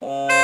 Bye.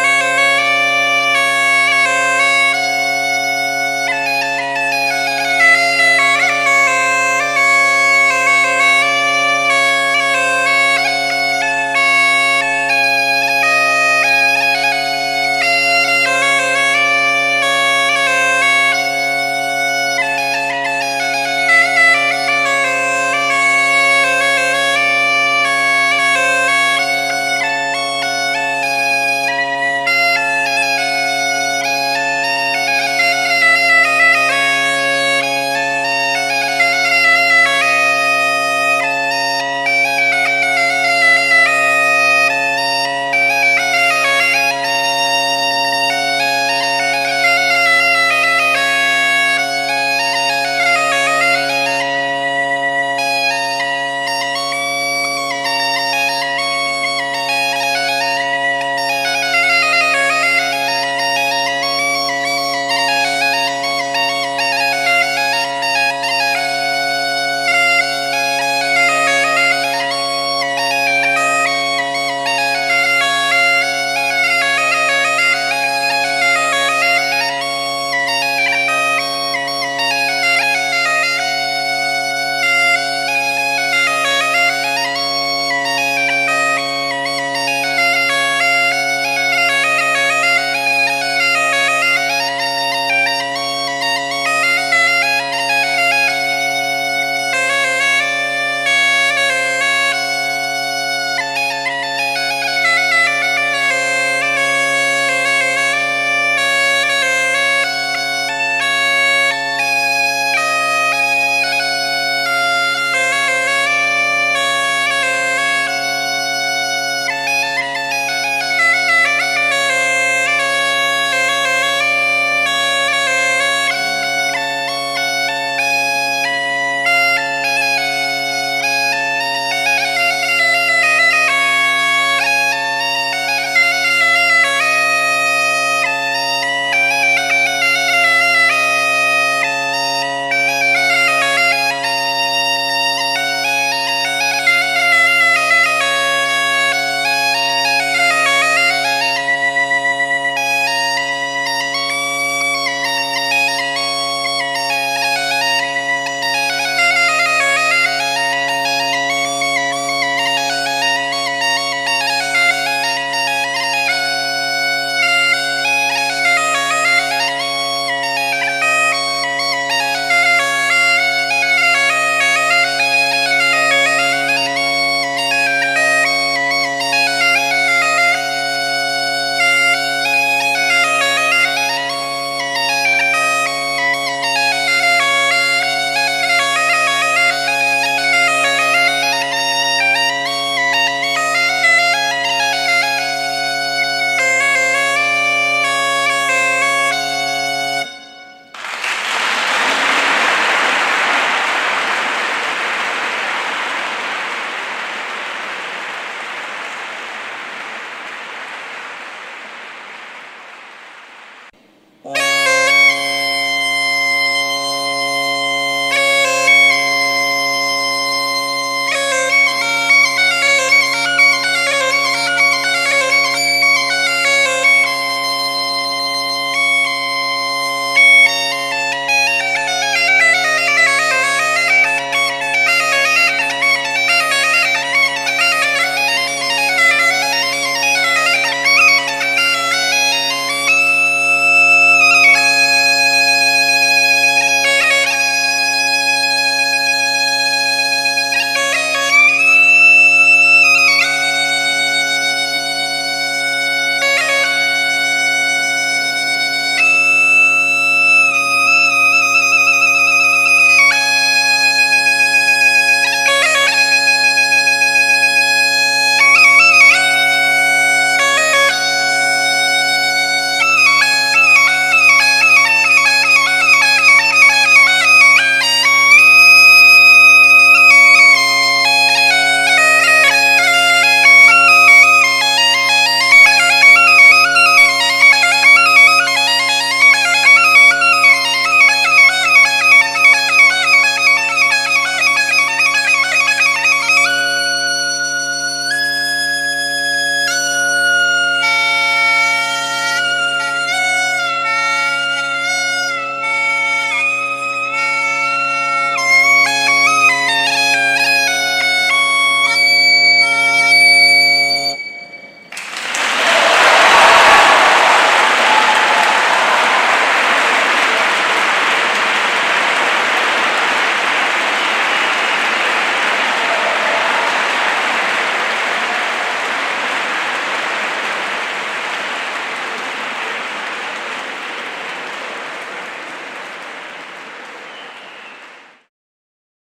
Oh.